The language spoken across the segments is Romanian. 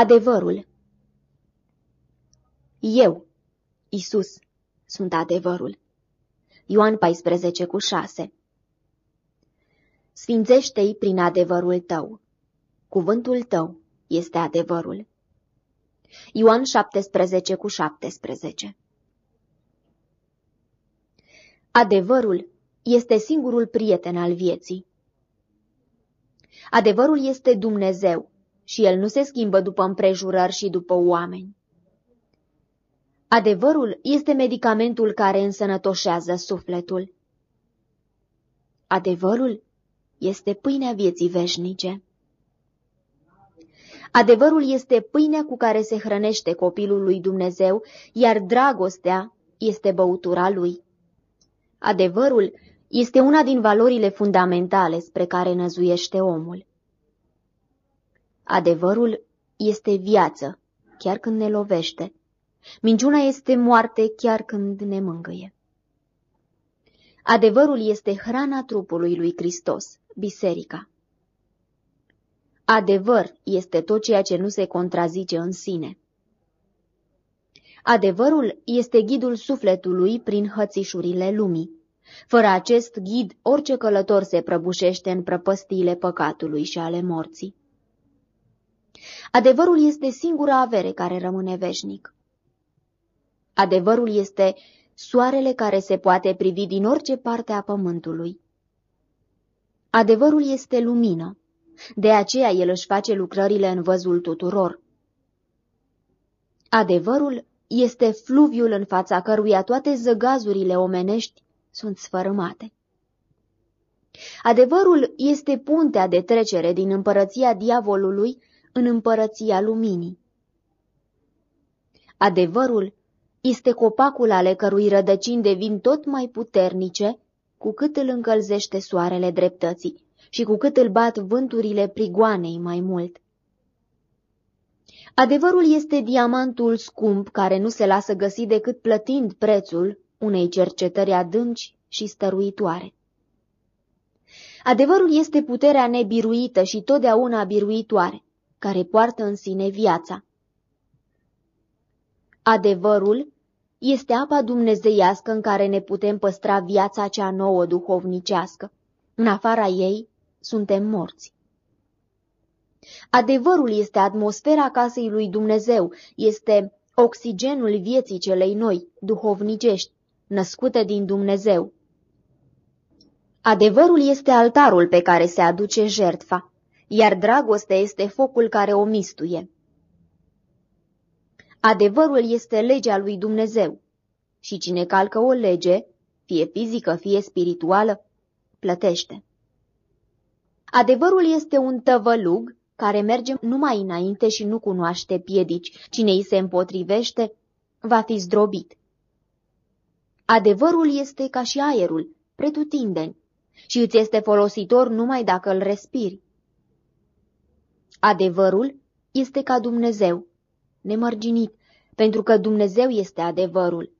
Adevărul Eu, Isus, sunt adevărul. Ioan 14 cu 6 Sfințește-i prin adevărul tău. Cuvântul tău este adevărul. Ioan 17 cu 17 Adevărul este singurul prieten al vieții. Adevărul este Dumnezeu și el nu se schimbă după împrejurări și după oameni. Adevărul este medicamentul care însănătoșează sufletul. Adevărul este pâinea vieții veșnice. Adevărul este pâinea cu care se hrănește copilul lui Dumnezeu, iar dragostea este băutura lui. Adevărul este una din valorile fundamentale spre care năzuiește omul. Adevărul este viață, chiar când ne lovește. Minciuna este moarte chiar când ne mângâie. Adevărul este hrana trupului lui Hristos, biserica. Adevăr este tot ceea ce nu se contrazice în sine. Adevărul este ghidul sufletului prin hățișurile lumii. Fără acest ghid, orice călător se prăbușește în prăpăstiile păcatului și ale morții. Adevărul este singura avere care rămâne veșnic. Adevărul este soarele care se poate privi din orice parte a pământului. Adevărul este lumină, de aceea el își face lucrările în văzul tuturor. Adevărul este fluviul în fața căruia toate zăgazurile omenești sunt sfărâmate. Adevărul este puntea de trecere din împărăția diavolului în împărăția luminii. Adevărul este copacul ale cărui rădăcini devin tot mai puternice cu cât îl încălzește soarele dreptății și cu cât îl bat vânturile prigoanei mai mult. Adevărul este diamantul scump care nu se lasă găsi decât plătind prețul unei cercetări adânci și stăruitoare. Adevărul este puterea nebiruită și totdeauna biruitoare, care poartă în sine viața. Adevărul este apa dumnezeiască în care ne putem păstra viața cea nouă duhovnicească. În afara ei suntem morți. Adevărul este atmosfera casei lui Dumnezeu, este oxigenul vieții celei noi, duhovnicești, născute din Dumnezeu. Adevărul este altarul pe care se aduce jertfa, iar dragostea este focul care o mistuie. Adevărul este legea lui Dumnezeu și cine calcă o lege, fie fizică, fie spirituală, plătește. Adevărul este un tăvălug care merge numai înainte și nu cunoaște piedici. Cine îi se împotrivește, va fi zdrobit. Adevărul este ca și aerul, pretutindeni, și îți este folositor numai dacă îl respiri. Adevărul este ca Dumnezeu, nemărginit, pentru că Dumnezeu este adevărul.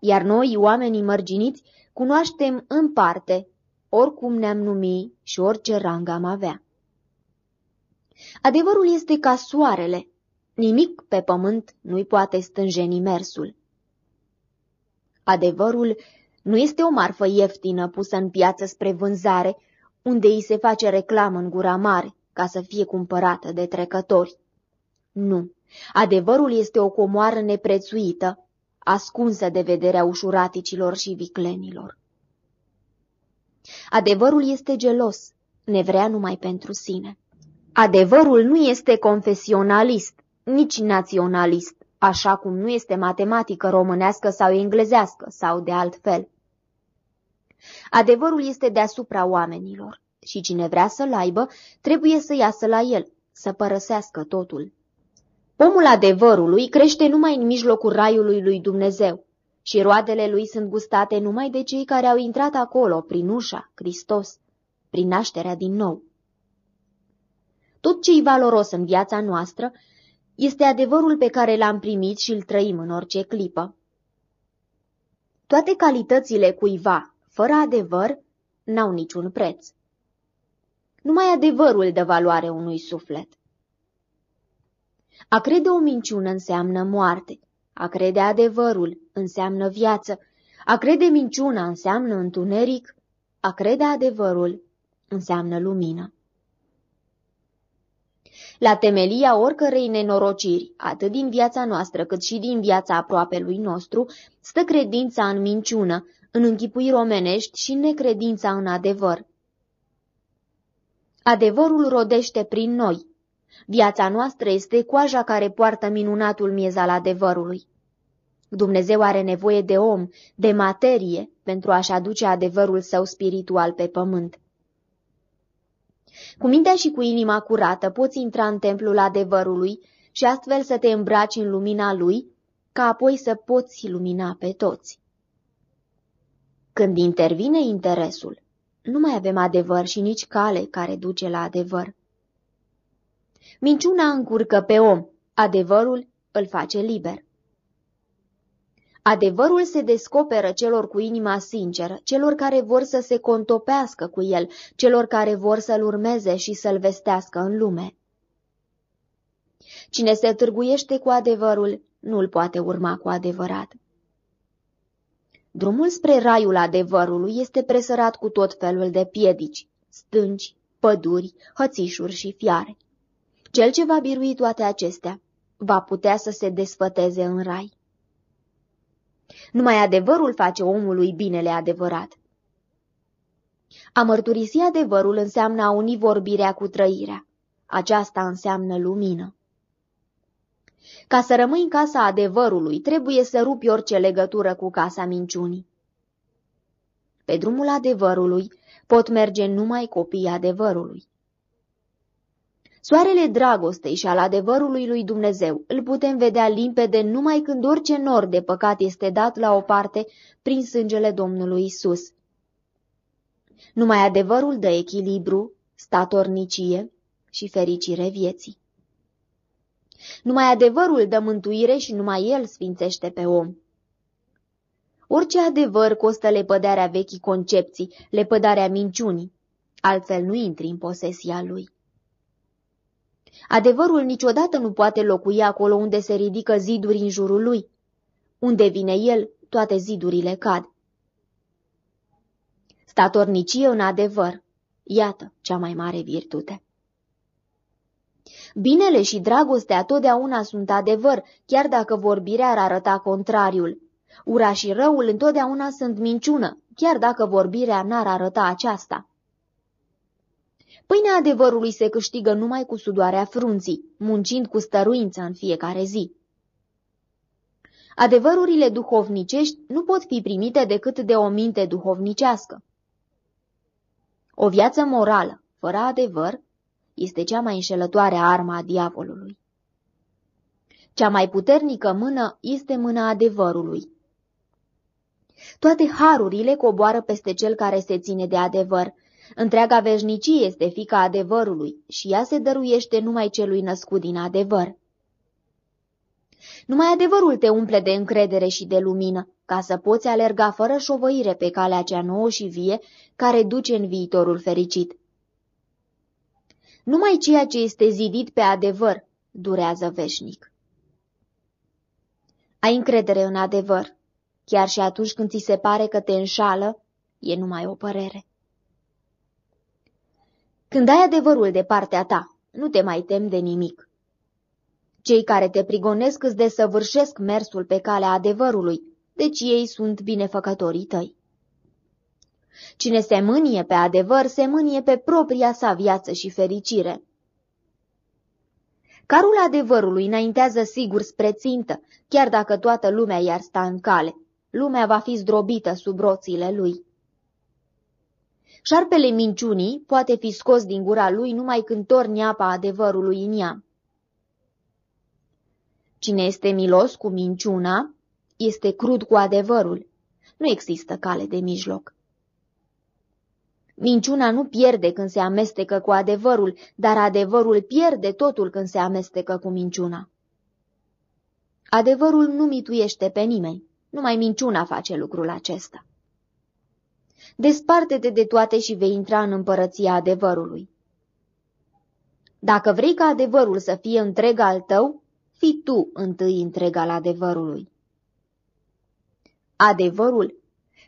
Iar noi, oamenii mărginiți, cunoaștem în parte, oricum ne-am numi și orice rang am avea. Adevărul este ca soarele, nimic pe pământ nu-i poate stânjeni mersul. Adevărul nu este o marfă ieftină pusă în piață spre vânzare, unde îi se face reclamă în gura mare ca să fie cumpărată de trecători. Nu, adevărul este o comoară neprețuită, ascunsă de vederea ușuraticilor și viclenilor. Adevărul este gelos, ne vrea numai pentru sine. Adevărul nu este confesionalist, nici naționalist, așa cum nu este matematică românească sau englezească sau de altfel. Adevărul este deasupra oamenilor și cine vrea să-l aibă, trebuie să iasă la el, să părăsească totul. Omul adevărului crește numai în mijlocul raiului lui Dumnezeu și roadele lui sunt gustate numai de cei care au intrat acolo, prin ușa, Hristos, prin nașterea din nou. Tot ce-i valoros în viața noastră este adevărul pe care l-am primit și îl trăim în orice clipă. Toate calitățile cuiva, fără adevăr, n-au niciun preț. Numai adevărul dă valoare unui suflet. A crede o minciună înseamnă moarte, a crede adevărul înseamnă viață, a crede minciuna înseamnă întuneric, a crede adevărul înseamnă lumină. La temelia oricărei nenorociri, atât din viața noastră cât și din viața aproapelui nostru, stă credința în minciună, în închipui romenești și necredința în adevăr. Adevărul rodește prin noi. Viața noastră este coaja care poartă minunatul miez al adevărului. Dumnezeu are nevoie de om, de materie, pentru a-și aduce adevărul său spiritual pe pământ. Cu mintea și cu inima curată poți intra în templul adevărului și astfel să te îmbraci în lumina lui, ca apoi să poți lumina pe toți. Când intervine interesul, nu mai avem adevăr și nici cale care duce la adevăr. Minciuna încurcă pe om, adevărul îl face liber. Adevărul se descoperă celor cu inima sinceră, celor care vor să se contopească cu el, celor care vor să-l urmeze și să-l vestească în lume. Cine se târguiește cu adevărul, nu-l poate urma cu adevărat. Drumul spre raiul adevărului este presărat cu tot felul de piedici, stânci, păduri, hățișuri și fiare. Cel ce va birui toate acestea va putea să se desfăteze în rai. Numai adevărul face omului binele adevărat. A mărturisi adevărul înseamnă a uni vorbirea cu trăirea. Aceasta înseamnă lumină. Ca să rămâi în casa adevărului, trebuie să rupi orice legătură cu casa minciunii. Pe drumul adevărului pot merge numai copiii adevărului. Soarele dragostei și al adevărului lui Dumnezeu îl putem vedea limpede numai când orice nor de păcat este dat la o parte prin sângele Domnului Isus. Numai adevărul dă echilibru, statornicie și fericire vieții. Numai adevărul dă mântuire și numai el sfințește pe om. Orice adevăr costă lepădarea vechii concepții, lepădarea minciunii, altfel nu intri în posesia lui. Adevărul niciodată nu poate locui acolo unde se ridică ziduri în jurul lui. Unde vine el, toate zidurile cad. Statornicie în adevăr, iată cea mai mare virtute. Binele și dragostea totdeauna sunt adevăr, chiar dacă vorbirea ar arăta contrariul. Ura și răul întotdeauna sunt minciună, chiar dacă vorbirea n-ar arăta aceasta. Pâinea adevărului se câștigă numai cu sudoarea frunții, muncind cu stăruință în fiecare zi. Adevărurile duhovnicești nu pot fi primite decât de o minte duhovnicească. O viață morală, fără adevăr, este cea mai înșelătoare armă a diavolului. Cea mai puternică mână este mâna adevărului. Toate harurile coboară peste cel care se ține de adevăr, Întreaga veșnicie este fica adevărului și ea se dăruiește numai celui născut din adevăr. Numai adevărul te umple de încredere și de lumină, ca să poți alerga fără șovăire pe calea cea nouă și vie care duce în viitorul fericit. Numai ceea ce este zidit pe adevăr durează veșnic. Ai încredere în adevăr, chiar și atunci când ți se pare că te înșală, e numai o părere. Când ai adevărul de partea ta, nu te mai tem de nimic. Cei care te prigonesc îți desăvârșesc mersul pe calea adevărului, deci ei sunt binefăcătorii tăi. Cine se mânie pe adevăr, se mânie pe propria sa viață și fericire. Carul adevărului înaintează sigur spre țintă, chiar dacă toată lumea i-ar sta în cale. Lumea va fi zdrobită sub roțile lui. Șarpele minciunii poate fi scos din gura lui numai când torni apa adevărului în ea. Cine este milos cu minciuna, este crud cu adevărul. Nu există cale de mijloc. Minciuna nu pierde când se amestecă cu adevărul, dar adevărul pierde totul când se amestecă cu minciuna. Adevărul nu mituiește pe nimeni, numai minciuna face lucrul acesta. Desparte-te de toate și vei intra în împărăția adevărului. Dacă vrei ca adevărul să fie întreg al tău, fii tu întâi întreg al adevărului. Adevărul,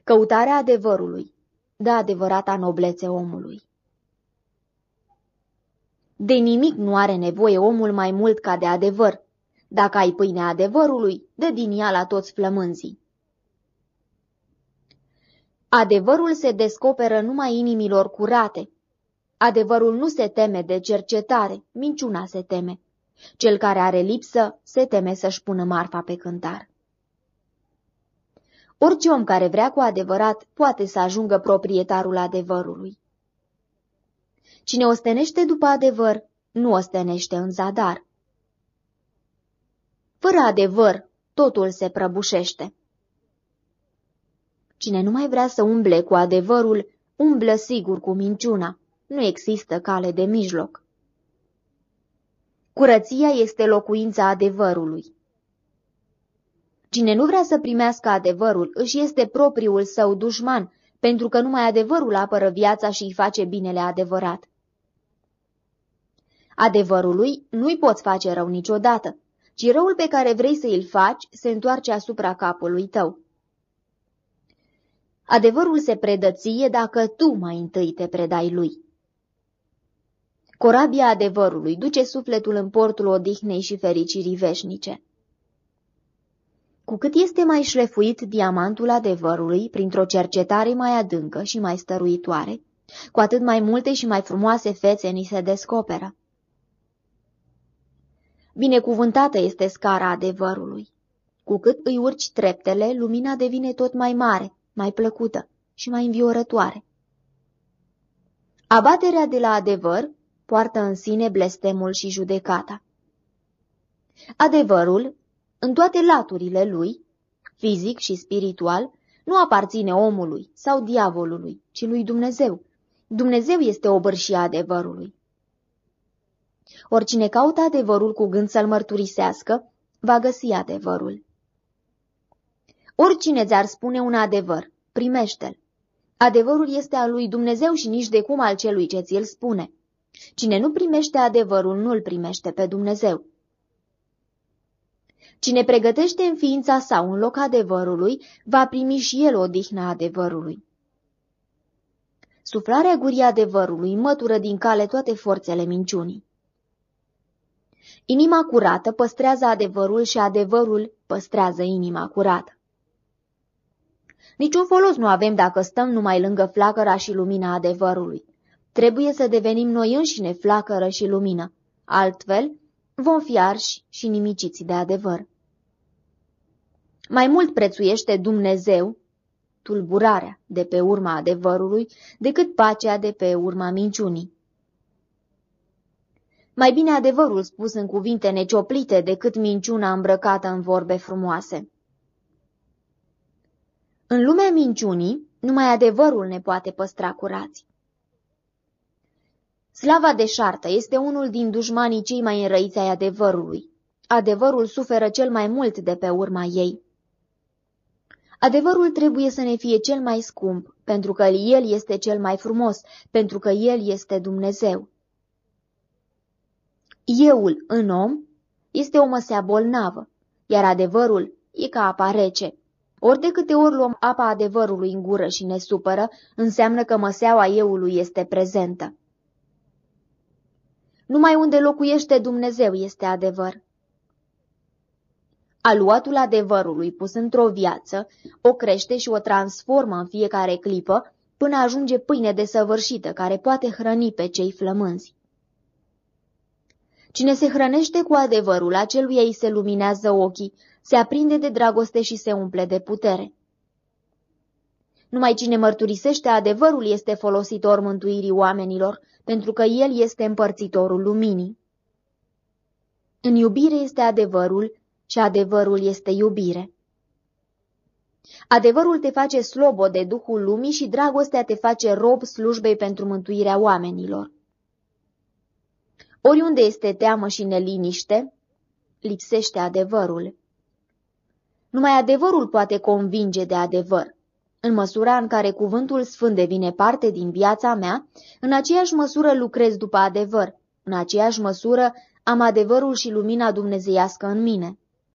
căutarea adevărului, de adevărata noblețe omului. De nimic nu are nevoie omul mai mult ca de adevăr. Dacă ai pâinea adevărului, dă din ea la toți flămânzii. Adevărul se descoperă numai inimilor curate. Adevărul nu se teme de cercetare, minciuna se teme. Cel care are lipsă se teme să-și pună marfa pe cântar. Orice om care vrea cu adevărat poate să ajungă proprietarul adevărului. Cine ostenește după adevăr, nu ostenește în zadar. Fără adevăr, totul se prăbușește. Cine nu mai vrea să umble cu adevărul, umblă sigur cu minciuna. Nu există cale de mijloc. Curăția este locuința adevărului. Cine nu vrea să primească adevărul, își este propriul său dușman, pentru că numai adevărul apără viața și îi face binele adevărat. Adevărului nu-i poți face rău niciodată, ci răul pe care vrei să îl faci se întoarce asupra capului tău. Adevărul se predă ție dacă tu mai întâi te predai lui. Corabia adevărului duce sufletul în portul odihnei și fericirii veșnice. Cu cât este mai șlefuit diamantul adevărului printr-o cercetare mai adâncă și mai stăruitoare, cu atât mai multe și mai frumoase fețe ni se descoperă. Binecuvântată este scara adevărului. Cu cât îi urci treptele, lumina devine tot mai mare, mai plăcută și mai înviorătoare. Abaterea de la adevăr poartă în sine blestemul și judecata. Adevărul, în toate laturile lui, fizic și spiritual, nu aparține omului sau diavolului, ci lui Dumnezeu. Dumnezeu este obârșia adevărului. Oricine caută adevărul cu gând să-l mărturisească, va găsi adevărul. Oricine ți-ar spune un adevăr, primește-l. Adevărul este al lui Dumnezeu și nici de cum al celui ce ți-l spune. Cine nu primește adevărul, nu-l primește pe Dumnezeu. Cine pregătește în ființa sa un loc adevărului, va primi și el odihna adevărului. Suflarea gurii adevărului mătură din cale toate forțele minciunii. Inima curată păstrează adevărul și adevărul păstrează inima curată. Niciun folos nu avem dacă stăm numai lângă flacăra și lumina adevărului. Trebuie să devenim noi înșine flacără și lumină, altfel vom fi arși și nimiciți de adevăr. Mai mult prețuiește Dumnezeu tulburarea de pe urma adevărului decât pacea de pe urma minciunii. Mai bine adevărul spus în cuvinte necioplite decât minciuna îmbrăcată în vorbe frumoase. În lumea minciunii, numai adevărul ne poate păstra curați. Slava deșartă este unul din dușmanii cei mai înrăiți ai adevărului. Adevărul suferă cel mai mult de pe urma ei. Adevărul trebuie să ne fie cel mai scump, pentru că El este cel mai frumos, pentru că El este Dumnezeu. Euul în om este o măsea bolnavă, iar adevărul e ca apa rece. Ori de câte ori luăm apa adevărului în gură și ne supără, înseamnă că măseaua euului este prezentă. Numai unde locuiește Dumnezeu este adevăr. Aluatul adevărului pus într-o viață o crește și o transformă în fiecare clipă până ajunge pâine desăvârșită care poate hrăni pe cei flămânzi. Cine se hrănește cu adevărul, acelui ei se luminează ochii, se aprinde de dragoste și se umple de putere. Numai cine mărturisește adevărul este folositor mântuirii oamenilor, pentru că el este împărțitorul luminii. În iubire este adevărul și adevărul este iubire. Adevărul te face slobo de Duhul lumii și dragostea te face rob slujbei pentru mântuirea oamenilor. Oriunde este teamă și neliniște, lipsește adevărul. Numai adevărul poate convinge de adevăr. În măsura în care cuvântul sfânt devine parte din viața mea, în aceeași măsură lucrez după adevăr, în aceeași măsură Am adevărul și lumina dumnezeiască în mine.